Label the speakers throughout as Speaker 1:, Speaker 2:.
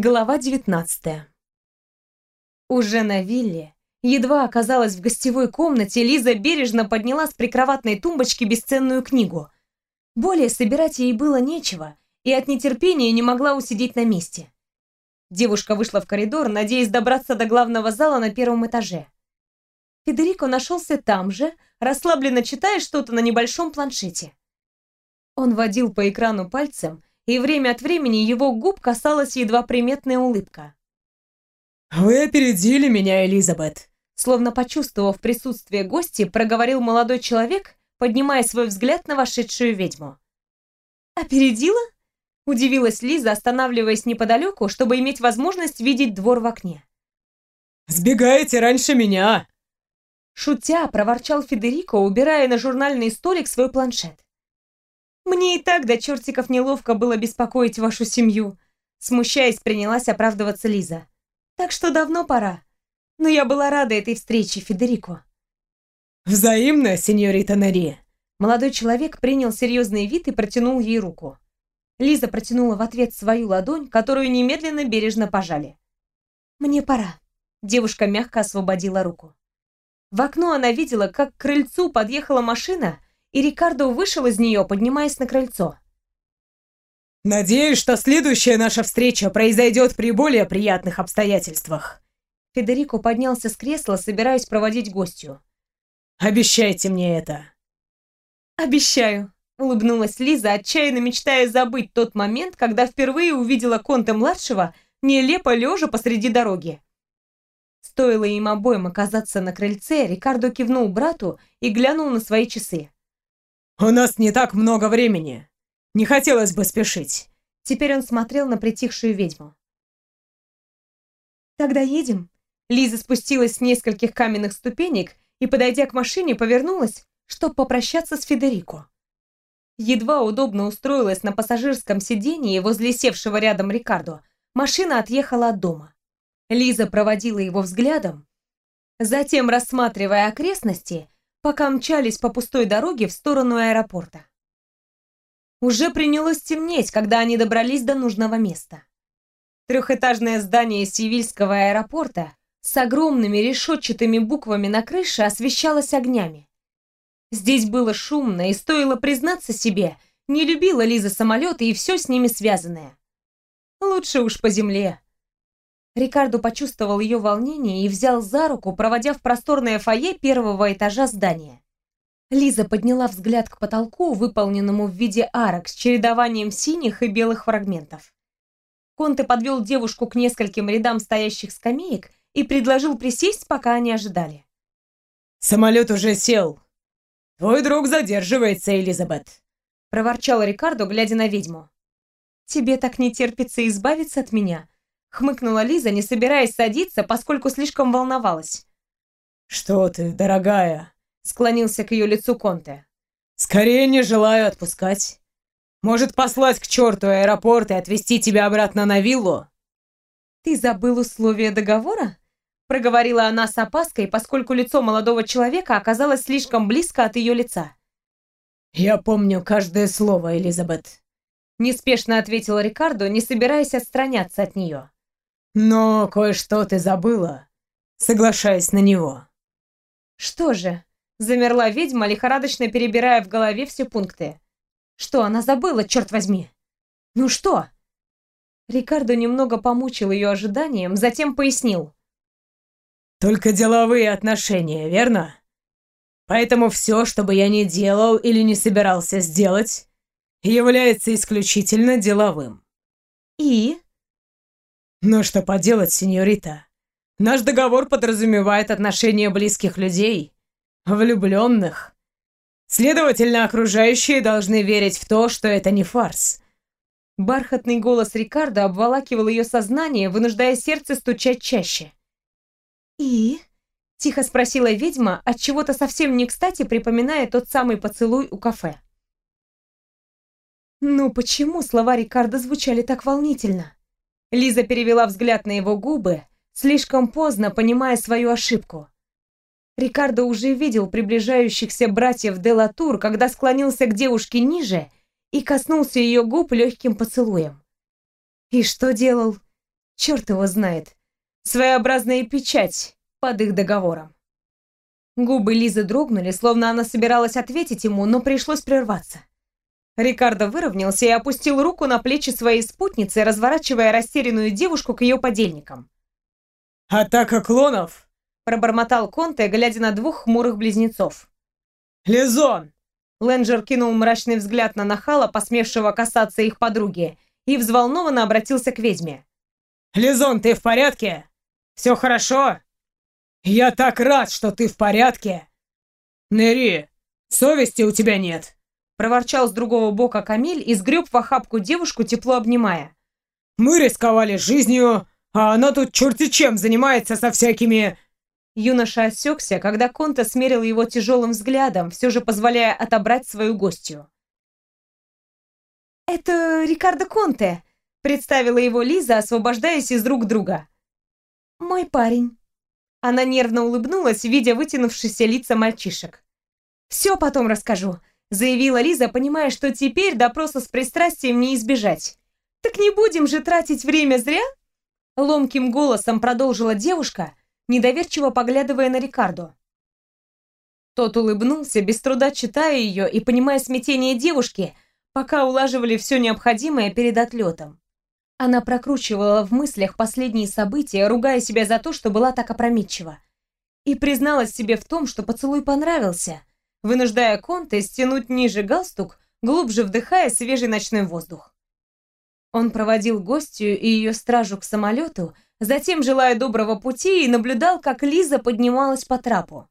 Speaker 1: Глава 19 Уже на вилле, едва оказалась в гостевой комнате, Лиза бережно подняла с прикроватной тумбочки бесценную книгу. Более собирать ей было нечего, и от нетерпения не могла усидеть на месте. Девушка вышла в коридор, надеясь добраться до главного зала на первом этаже. Федерико нашелся там же, расслабленно читая что-то на небольшом планшете. Он водил по экрану пальцем, и время от времени его губ касалась едва приметная улыбка.
Speaker 2: «Вы опередили меня, Элизабет!»
Speaker 1: Словно почувствовав присутствие гостя, проговорил молодой человек, поднимая свой взгляд на вошедшую ведьму. «Опередила?» – удивилась Лиза, останавливаясь неподалеку, чтобы иметь возможность видеть двор в окне.
Speaker 2: «Сбегаете раньше меня!»
Speaker 1: Шутя, проворчал Федерико, убирая на журнальный столик свой планшет. Мне и так до чертиков неловко было беспокоить вашу семью. Смущаясь, принялась оправдываться Лиза. Так что давно пора. Но я была рада этой встрече, Федерико.
Speaker 2: Взаимно, сеньорита Нари.
Speaker 1: Молодой человек принял серьезный вид и протянул ей руку. Лиза протянула в ответ свою ладонь, которую немедленно бережно пожали. «Мне пора». Девушка мягко освободила руку. В окно она видела, как к крыльцу подъехала машина, и Рикардо вышел из нее, поднимаясь на крыльцо.
Speaker 2: «Надеюсь, что следующая наша встреча произойдет при более приятных обстоятельствах».
Speaker 1: Федерико поднялся с кресла, собираясь проводить гостью.
Speaker 2: «Обещайте мне это».
Speaker 1: «Обещаю», — улыбнулась Лиза, отчаянно мечтая забыть тот момент, когда впервые увидела Конте-младшего нелепо лежа посреди дороги. Стоило им обоим оказаться на крыльце, Рикардо кивнул брату и глянул на свои часы.
Speaker 2: «У нас не так много времени. Не хотелось бы спешить».
Speaker 1: Теперь он смотрел на притихшую ведьму. «Тогда едем?» Лиза спустилась с нескольких каменных ступенек и, подойдя к машине, повернулась, чтобы попрощаться с Федерико. Едва удобно устроилась на пассажирском сидении возле севшего рядом Рикардо, машина отъехала от дома. Лиза проводила его взглядом, затем, рассматривая окрестности, пока мчались по пустой дороге в сторону аэропорта. Уже принялось темнеть, когда они добрались до нужного места. Трехэтажное здание Севильского аэропорта с огромными решетчатыми буквами на крыше освещалось огнями. Здесь было шумно, и стоило признаться себе, не любила Лиза самолеты и все с ними связанное. Лучше уж по земле. Рикардо почувствовал ее волнение и взял за руку, проводя в просторное фойе первого этажа здания. Лиза подняла взгляд к потолку, выполненному в виде арок с чередованием синих и белых фрагментов. Конте подвел девушку к нескольким рядам стоящих скамеек и предложил присесть, пока они ожидали.
Speaker 2: «Самолет уже сел. Твой друг задерживается, Элизабет», — проворчал
Speaker 1: Рикардо, глядя на ведьму. «Тебе так не терпится избавиться от меня?» Хмыкнула Лиза, не собираясь садиться, поскольку слишком волновалась.
Speaker 2: «Что ты, дорогая?»
Speaker 1: Склонился к ее лицу Конте.
Speaker 2: «Скорее не желаю отпускать. Может, послать к черту аэропорт и отвезти тебя обратно на виллу?»
Speaker 1: «Ты забыл условия договора?» Проговорила она с опаской, поскольку лицо молодого человека оказалось слишком близко от ее лица.
Speaker 2: «Я помню каждое слово, Элизабет», — неспешно ответил Рикардо, не собираясь отстраняться от нее. Но кое-что ты забыла, соглашаясь на него.
Speaker 1: Что же? Замерла ведьма, лихорадочно перебирая в голове все пункты. Что она забыла, черт возьми? Ну что? Рикардо немного помучил ее ожиданием, затем пояснил.
Speaker 2: Только деловые отношения, верно? Поэтому все, что бы я ни делал или не собирался сделать, является исключительно деловым.
Speaker 1: И?
Speaker 2: Но что поделать, сеньорита? Наш договор подразумевает отношения близких людей, влюбленных. Следовательно, окружающие должны верить в то, что это не фарс.
Speaker 1: Бархатный голос Рикардо обволакивал ее сознание, вынуждая сердце стучать чаще. «И?» — тихо спросила ведьма, от чего то совсем не кстати припоминая тот самый поцелуй у кафе. «Ну почему слова Рикардо звучали так волнительно?» Лиза перевела взгляд на его губы, слишком поздно понимая свою ошибку. Рикардо уже видел приближающихся братьев де Латур, когда склонился к девушке ниже и коснулся ее губ легким поцелуем. И что делал? Черт его знает. Своеобразная печать под их договором. Губы Лизы дрогнули, словно она собиралась ответить ему, но пришлось прерваться. Рикардо выровнялся и опустил руку на плечи своей спутницы, разворачивая растерянную девушку к ее подельникам.
Speaker 2: «Атака клонов!»
Speaker 1: – пробормотал Конте, глядя на двух хмурых близнецов.
Speaker 2: «Лизон!»
Speaker 1: Ленджер кинул мрачный взгляд на нахала, посмевшего касаться их подруги, и взволнованно обратился к ведьме.
Speaker 2: «Лизон, ты в порядке? Все хорошо?» «Я так рад, что ты в порядке!» «Нери, совести у тебя нет!»
Speaker 1: Проворчал с другого бока Камиль и сгреб в охапку девушку, тепло обнимая.
Speaker 2: «Мы рисковали жизнью, а она тут черти чем занимается со всякими...»
Speaker 1: Юноша осекся, когда Конта смерил его тяжелым взглядом, все же позволяя отобрать свою гостью. «Это Рикардо Конте», — представила его Лиза, освобождаясь из рук друга. «Мой парень». Она нервно улыбнулась, видя вытянувшиеся лица мальчишек. «Все потом расскажу заявила Лиза, понимая, что теперь допроса с пристрастием не избежать. «Так не будем же тратить время зря?» Ломким голосом продолжила девушка, недоверчиво поглядывая на Рикардо. Тот улыбнулся, без труда читая ее и понимая смятение девушки, пока улаживали все необходимое перед отлетом. Она прокручивала в мыслях последние события, ругая себя за то, что была так опрометчива. И призналась себе в том, что поцелуй понравился, вынуждая Конте стянуть ниже галстук, глубже вдыхая свежий ночной воздух. Он проводил гостью и ее стражу к самолету, затем, желая доброго пути, и наблюдал, как Лиза поднималась по трапу.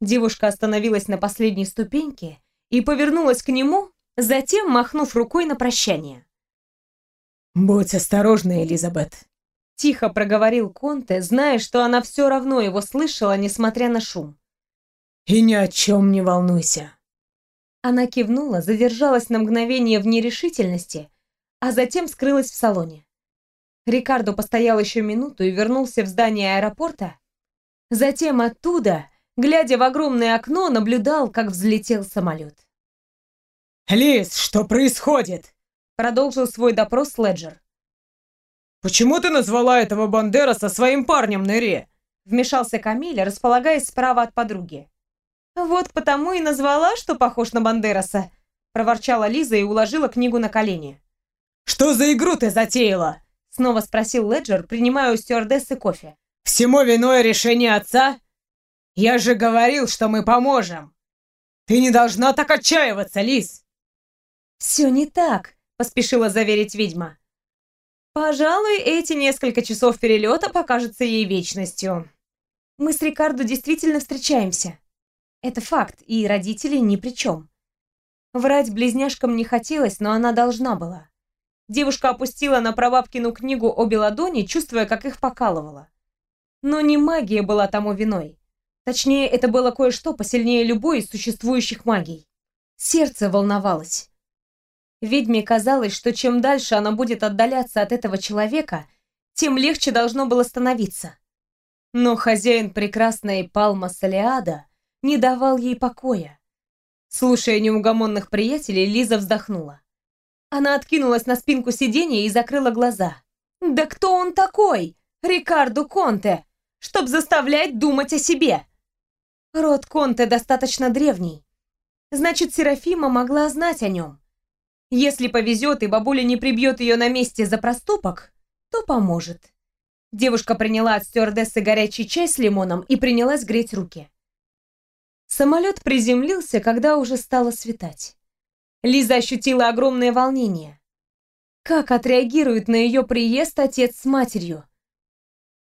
Speaker 1: Девушка остановилась на последней ступеньке и повернулась к нему, затем махнув рукой на прощание.
Speaker 2: «Будь осторожна, Элизабет», —
Speaker 1: тихо проговорил Конте, зная, что она все равно его слышала, несмотря на шум.
Speaker 2: И ни о чем не волнуйся.
Speaker 1: Она кивнула, задержалась на мгновение в нерешительности, а затем скрылась в салоне. Рикардо постоял еще минуту и вернулся в здание аэропорта. Затем оттуда, глядя в огромное окно, наблюдал, как взлетел самолет.
Speaker 2: «Лиз, что происходит?»
Speaker 1: Продолжил свой допрос Леджер.
Speaker 2: «Почему ты назвала этого Бандера со своим парнем, Нэри?»
Speaker 1: Вмешался Камиль, располагаясь справа от подруги. «Вот потому и назвала, что похож на Бандераса», — проворчала Лиза и уложила книгу на колени.
Speaker 2: «Что за игру ты затеяла?»
Speaker 1: — снова спросил Леджер, принимая у стюардессы кофе.
Speaker 2: «Всему виной решение отца? Я же говорил, что мы поможем. Ты не должна так отчаиваться, Лиз!»
Speaker 1: «Все не так», — поспешила заверить ведьма. «Пожалуй, эти несколько часов перелета покажутся ей вечностью. Мы с Рикардо действительно встречаемся. Это факт, и родители ни при чем. Врать близняшкам не хотелось, но она должна была. Девушка опустила на прабабкину книгу обе ладони, чувствуя, как их покалывала. Но не магия была тому виной. Точнее, это было кое-что посильнее любой из существующих магий. Сердце волновалось. Ведьме казалось, что чем дальше она будет отдаляться от этого человека, тем легче должно было становиться. Но хозяин прекрасной Палма Салиада не давал ей покоя. Слушая неугомонных приятелей, Лиза вздохнула. Она откинулась на спинку сиденья и закрыла глаза. «Да кто он такой? Рикардо Конте, чтоб заставлять думать о себе!» Род Конте достаточно древний. Значит, Серафима могла знать о нем. Если повезет и бабуля не прибьет ее на месте за проступок, то поможет. Девушка приняла от стюардессы горячий чай с лимоном и принялась греть руки. Самолет приземлился, когда уже стало светать. Лиза ощутила огромное волнение. Как отреагирует на ее приезд отец с матерью?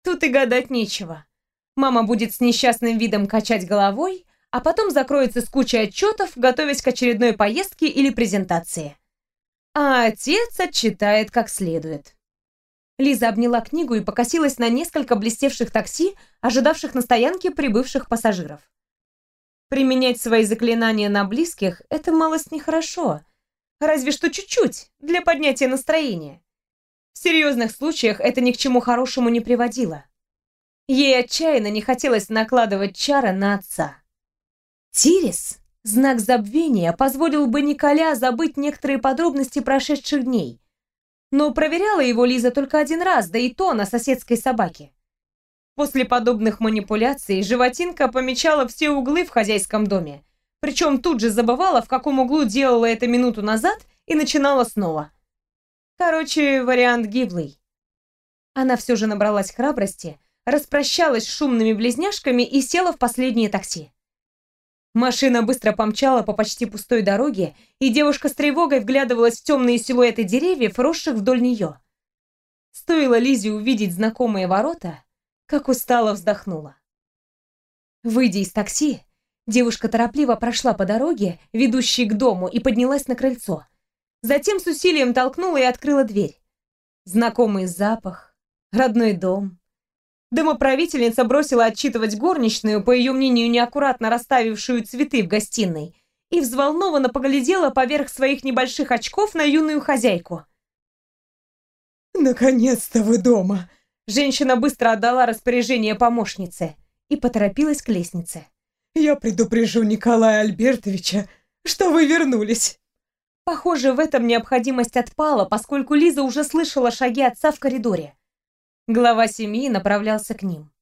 Speaker 1: Тут и гадать нечего. Мама будет с несчастным видом качать головой, а потом закроется с кучей отчетов, готовясь к очередной поездке или презентации. А отец отчитает как следует. Лиза обняла книгу и покосилась на несколько блестевших такси, ожидавших на стоянке прибывших пассажиров. Применять свои заклинания на близких – это малость нехорошо. Разве что чуть-чуть, для поднятия настроения. В серьезных случаях это ни к чему хорошему не приводило. Ей отчаянно не хотелось накладывать чары на отца. Тирис, знак забвения, позволил бы Николя забыть некоторые подробности прошедших дней. Но проверяла его Лиза только один раз, да и то на соседской собаке. После подобных манипуляций животинка помечала все углы в хозяйском доме, причем тут же забывала, в каком углу делала это минуту назад, и начинала снова. Короче, вариант гиблый. Она все же набралась храбрости, распрощалась с шумными близняшками и села в последнее такси. Машина быстро помчала по почти пустой дороге, и девушка с тревогой вглядывалась в темные силуэты деревьев, росших вдоль нее. Стоило Лизе увидеть знакомые ворота, как устало вздохнула. Выйдя из такси, девушка торопливо прошла по дороге, ведущей к дому, и поднялась на крыльцо. Затем с усилием толкнула и открыла дверь. Знакомый запах, родной дом, Домоправительница бросила отчитывать горничную, по ее мнению, неаккуратно расставившую цветы в гостиной, и взволнованно поглядела поверх своих небольших очков на юную хозяйку.
Speaker 2: «Наконец-то вы дома!»
Speaker 1: Женщина быстро отдала распоряжение помощнице и поторопилась к лестнице.
Speaker 2: «Я предупрежу Николая Альбертовича, что вы вернулись!»
Speaker 1: Похоже, в этом необходимость отпала, поскольку Лиза уже слышала шаги отца в коридоре. Глава семьи направлялся к ним.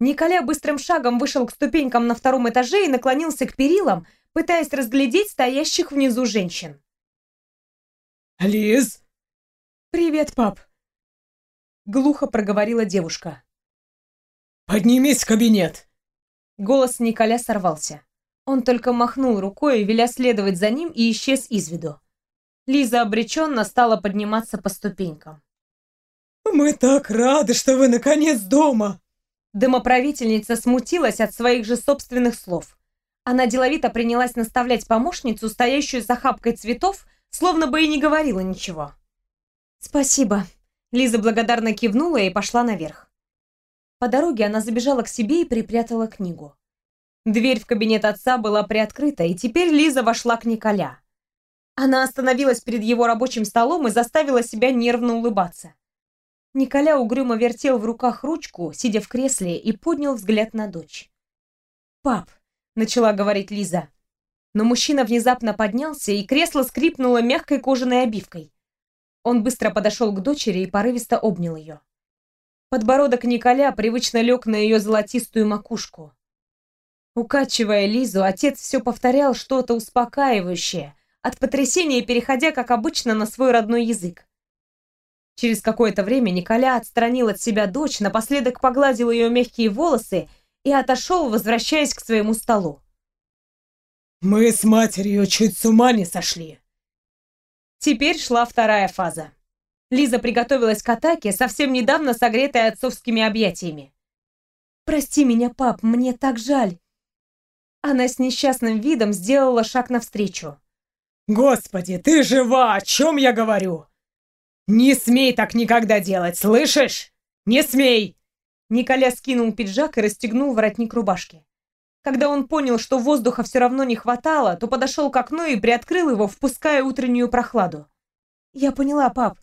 Speaker 1: Николя быстрым шагом вышел к ступенькам на втором этаже и наклонился к перилам, пытаясь разглядеть стоящих внизу женщин.
Speaker 2: «Лиз!»
Speaker 1: «Привет, пап!» Глухо проговорила девушка.
Speaker 2: «Поднимись в кабинет!»
Speaker 1: Голос Николя сорвался. Он только махнул рукой, веля следовать за ним, и исчез из виду. Лиза обреченно стала подниматься по ступенькам.
Speaker 2: «Мы так рады, что вы наконец дома!»
Speaker 1: Домоправительница смутилась от своих же собственных слов. Она деловито принялась наставлять помощницу, стоящую за хапкой цветов, словно бы и не говорила ничего. «Спасибо». Лиза благодарно кивнула и пошла наверх. По дороге она забежала к себе и припрятала книгу. Дверь в кабинет отца была приоткрыта, и теперь Лиза вошла к Николя. Она остановилась перед его рабочим столом и заставила себя нервно улыбаться. Николя угрюмо вертел в руках ручку, сидя в кресле, и поднял взгляд на дочь. «Пап», — начала говорить Лиза. Но мужчина внезапно поднялся, и кресло скрипнуло мягкой кожаной обивкой. Он быстро подошел к дочери и порывисто обнял ее. Подбородок Николя привычно лег на ее золотистую макушку. Укачивая Лизу, отец все повторял что-то успокаивающее, от потрясения переходя, как обычно, на свой родной язык. Через какое-то время Николя отстранил от себя дочь, напоследок погладил ее мягкие волосы и отошел, возвращаясь к своему столу.
Speaker 2: «Мы с матерью чуть с ума не сошли».
Speaker 1: Теперь шла вторая фаза. Лиза приготовилась к атаке, совсем недавно согретой отцовскими объятиями. «Прости меня, пап, мне так жаль». Она с несчастным видом сделала шаг навстречу.
Speaker 2: «Господи, ты жива! О чем я говорю? «Не смей так никогда делать, слышишь? Не смей!»
Speaker 1: Николя скинул пиджак и расстегнул воротник рубашки. Когда он понял, что воздуха все равно не хватало, то подошел к окну и приоткрыл его, впуская утреннюю прохладу. «Я поняла, пап.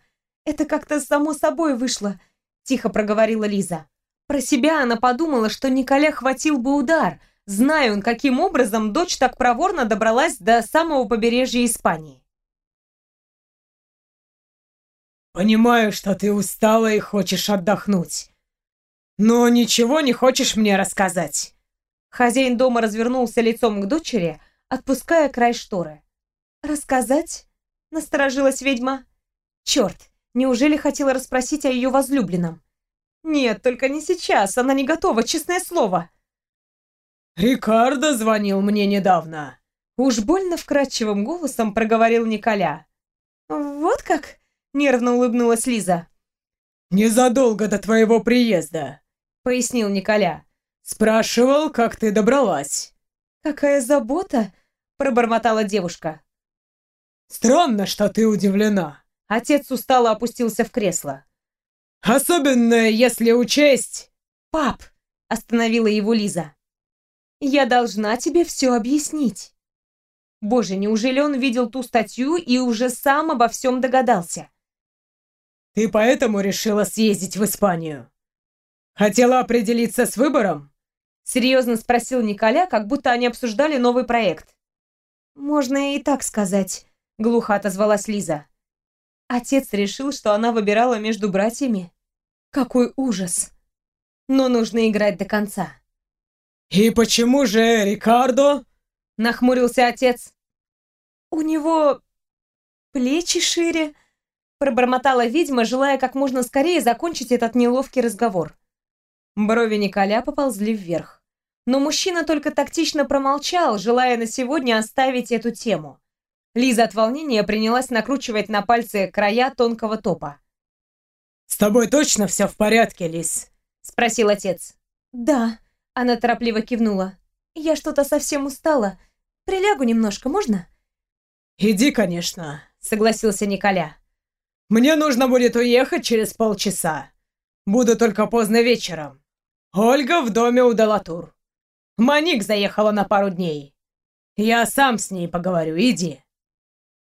Speaker 1: Это как-то само собой вышло», — тихо проговорила Лиза. Про себя она подумала, что Николя хватил бы удар, зная он, каким образом дочь так проворно добралась до самого побережья Испании.
Speaker 2: Понимаю, что ты устала и хочешь отдохнуть. Но ничего не хочешь мне рассказать.
Speaker 1: Хозяин дома развернулся лицом к дочери, отпуская край шторы. «Рассказать?» — насторожилась ведьма. «Черт, неужели хотела расспросить о ее возлюбленном?» «Нет, только не сейчас, она не готова, честное слово».
Speaker 2: «Рикардо звонил мне недавно».
Speaker 1: Уж больно вкрадчивым голосом проговорил Николя. «Вот как?» Нервно улыбнулась Лиза.
Speaker 2: «Незадолго до твоего приезда», — пояснил Николя. «Спрашивал, как ты добралась».
Speaker 1: «Какая забота!» — пробормотала девушка.
Speaker 2: «Странно, что ты удивлена».
Speaker 1: Отец устало опустился в кресло.
Speaker 2: «Особенно, если учесть...»
Speaker 1: «Пап!» — остановила его Лиза. «Я должна тебе все объяснить». Боже, неужели он видел ту статью и уже сам обо всем догадался?
Speaker 2: Ты поэтому решила съездить в Испанию? Хотела определиться с выбором?
Speaker 1: Серьезно спросил Николя, как будто они обсуждали новый проект. Можно и так сказать, глухо отозвалась Лиза. Отец решил, что она выбирала между братьями. Какой ужас. Но нужно играть до конца.
Speaker 2: «И почему же Рикардо?»
Speaker 1: — нахмурился отец. «У него плечи шире», — пробормотала ведьма, желая как можно скорее закончить этот неловкий разговор. Брови Николя поползли вверх. Но мужчина только тактично промолчал, желая на сегодня оставить эту тему. Лиза от волнения принялась накручивать на пальцы края тонкого топа.
Speaker 2: «С тобой точно все в порядке, Лиз?»
Speaker 1: — спросил отец. «Да», — она торопливо кивнула. «Я что-то совсем устала. Прилягу немножко, можно?»
Speaker 2: «Иди, конечно», —
Speaker 1: согласился Николя.
Speaker 2: «Мне нужно будет уехать через полчаса. Буду только поздно вечером. Ольга в доме у Далатур. Маник заехала на пару дней. Я сам с ней поговорю, иди».